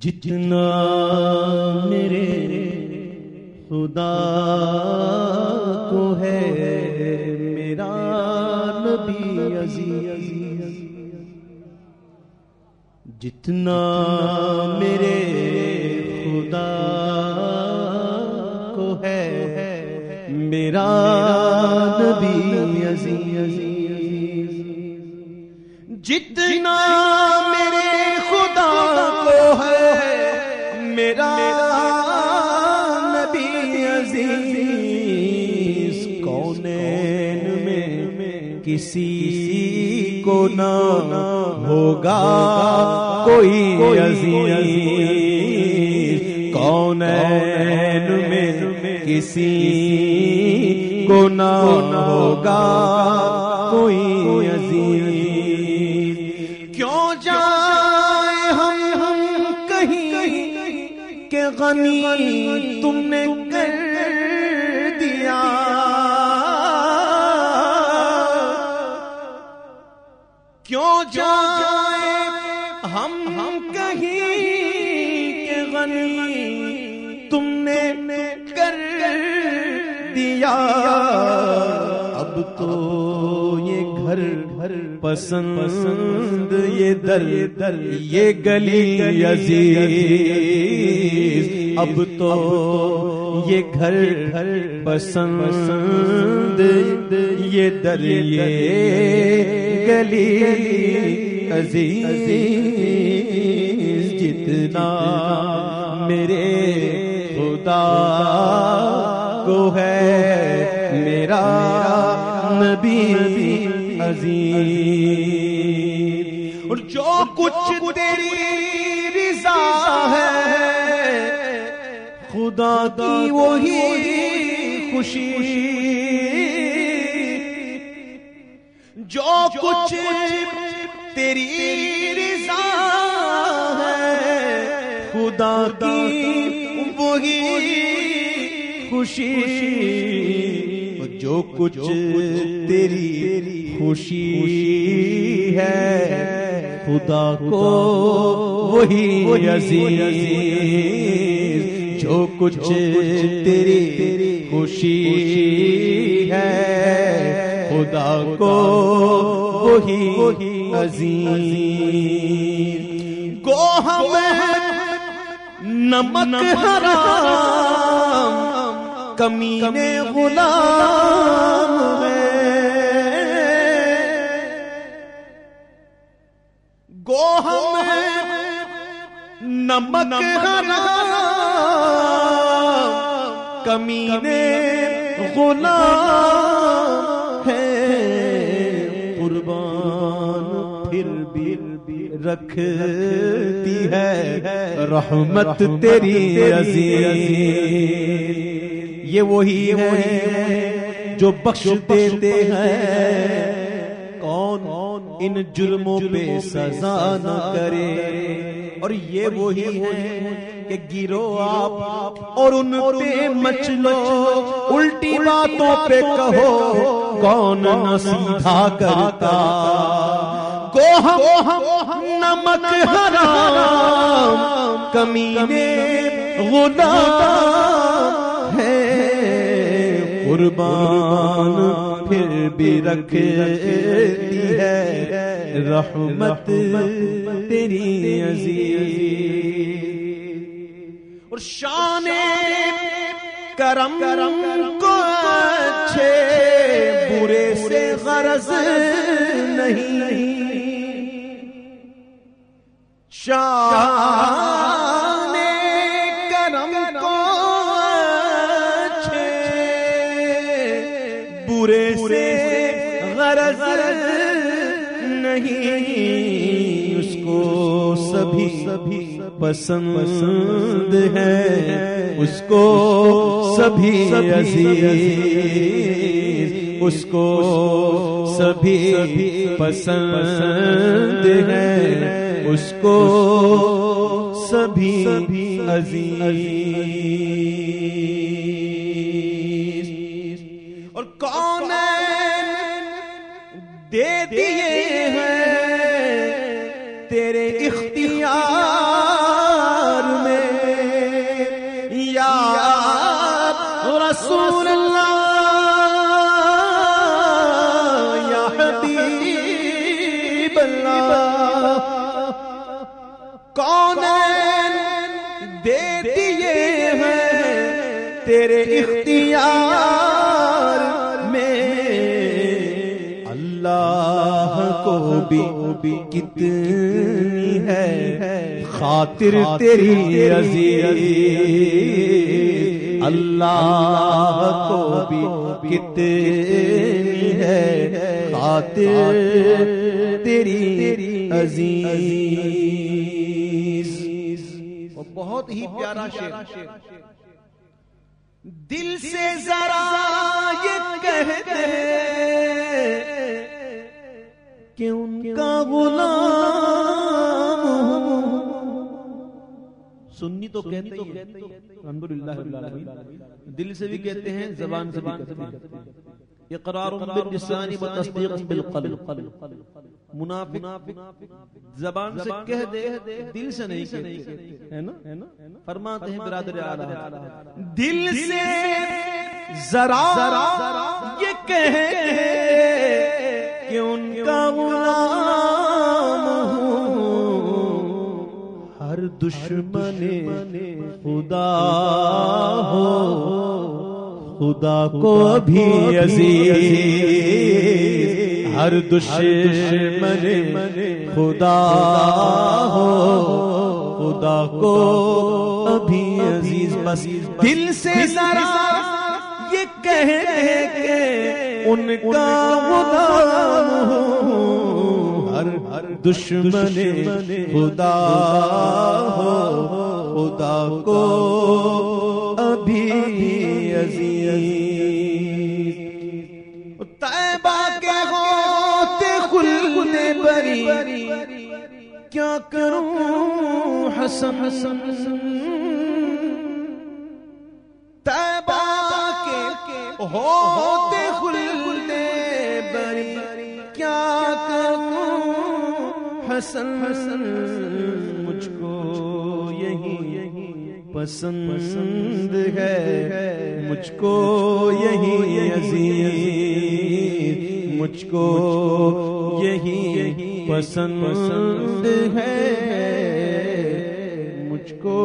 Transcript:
جتنا میرے خدا کو ہے میرا نبی عزیز۔ جتنا میرے خدا کو ہے میرا نبی عزیز۔ جتنا کسی کو نہ ہوگا کوئی عزیز کونین میں کسی کو نہ ہوگا کوئی عزیز۔ کیوں جائے ہم ہم کہیں کہ غنی تم نے جائے ہم ہم کہیں کہ غنی تم نے کر دیا۔ اب تو یہ گھر گھر پسند پسند یہ در در یہ گلی عزیز اب تو یہ گھر گھر پسند، یہ در یہ گلی عزیز، جتنا میرے خدا کو ہے، میرا نبی عزیز۔ اور جو کچھ تیری خدا کی وہی خوشی جو کچھ تیری رضا ہے خدا کی وہی خوشی جو کچھ تیری خوشی ہے خدا کو وہی عزیز جو کچھ تیری خوشی ہے۔ خدا کو وہی عزیز کو ہمیں نمک حرام کمینے غلام ہے۔ گو ہم نمک حرام کمینے غلام ہے۔ قربان پھر بھی رکھتی ہے۔ رحمت تیری یہ وہی ہے جو بخش دیتے ہیں۔ ان جرموں پہ سزا نہ کرے۔ اور یہ وہی ہے کہ گرو آپ اور ان پہ مچ لو۔ الٹی باتوں پہ کہو۔ کون نہ سیدھا کرتا۔ کو ہم نمک حرام۔ کمینے غلام ہے۔ قربان۔ پھر بھی رکھتی ہے۔ رحمت تیری عزیز اور شان کرم کرم کو اچھے برے سے غرض نہیں۔ شان نہیں، اس کو سبھی سبھی پسند ہے۔ اس کو سبھی عزیز، اس کو سبھی پسند ہے۔ اس کو سبھی عزیز۔ اور کون ہے؟ دے دیے ہیں تیرے اختیار میں۔ یا رسول اللہ، یا حبیب اللہ، کون دے دیے ہیں تیرے اختیار بھی کتنی ہے؟ خاطر تیری عزیز اللہ کو بھی کتنی ہے؟ خاطر تیری عزیز۔ بہت ہی پیارا شعر۔ دل سے ذرا یہ کہتے کہ ان کا غلام سنی تو کہتے ہی الحمدللہ دل سے بھی کہتے ہیں زبان سے بھی کہتے ہیں۔ اقرار باللسان و تصدیق بالقلب۔ منافق زبان سے کہہ دے دل سے نہیں کہتے۔ ہے نا؟ فرماتے ہیں برادر اعلی۔ دل سے ذرا یہ کہے کہ ان کا غلام ہر دشمن خدا ہو۔ خدا کو بھی عزیز۔ ہر دشمن خدا ہو۔ خدا کو ابھی عزیز۔ بس دل سے ذرا یہ کہے کہ ان کا غلام ہو۔ ہر ہر دشمن خدا ہو، خدا کو ابھی عزیز۔ طیبہ کے ہوتے خلد بری۔ کیا کروں حسن حسن؟ طیبہ ہوتے خلد بری، کیا کروں؟ حسن حسن، مجھ کو یہی پسند ہے، مجھ کو یہی عزیز، مجھ کو یہی پسند ہے، مجھ کو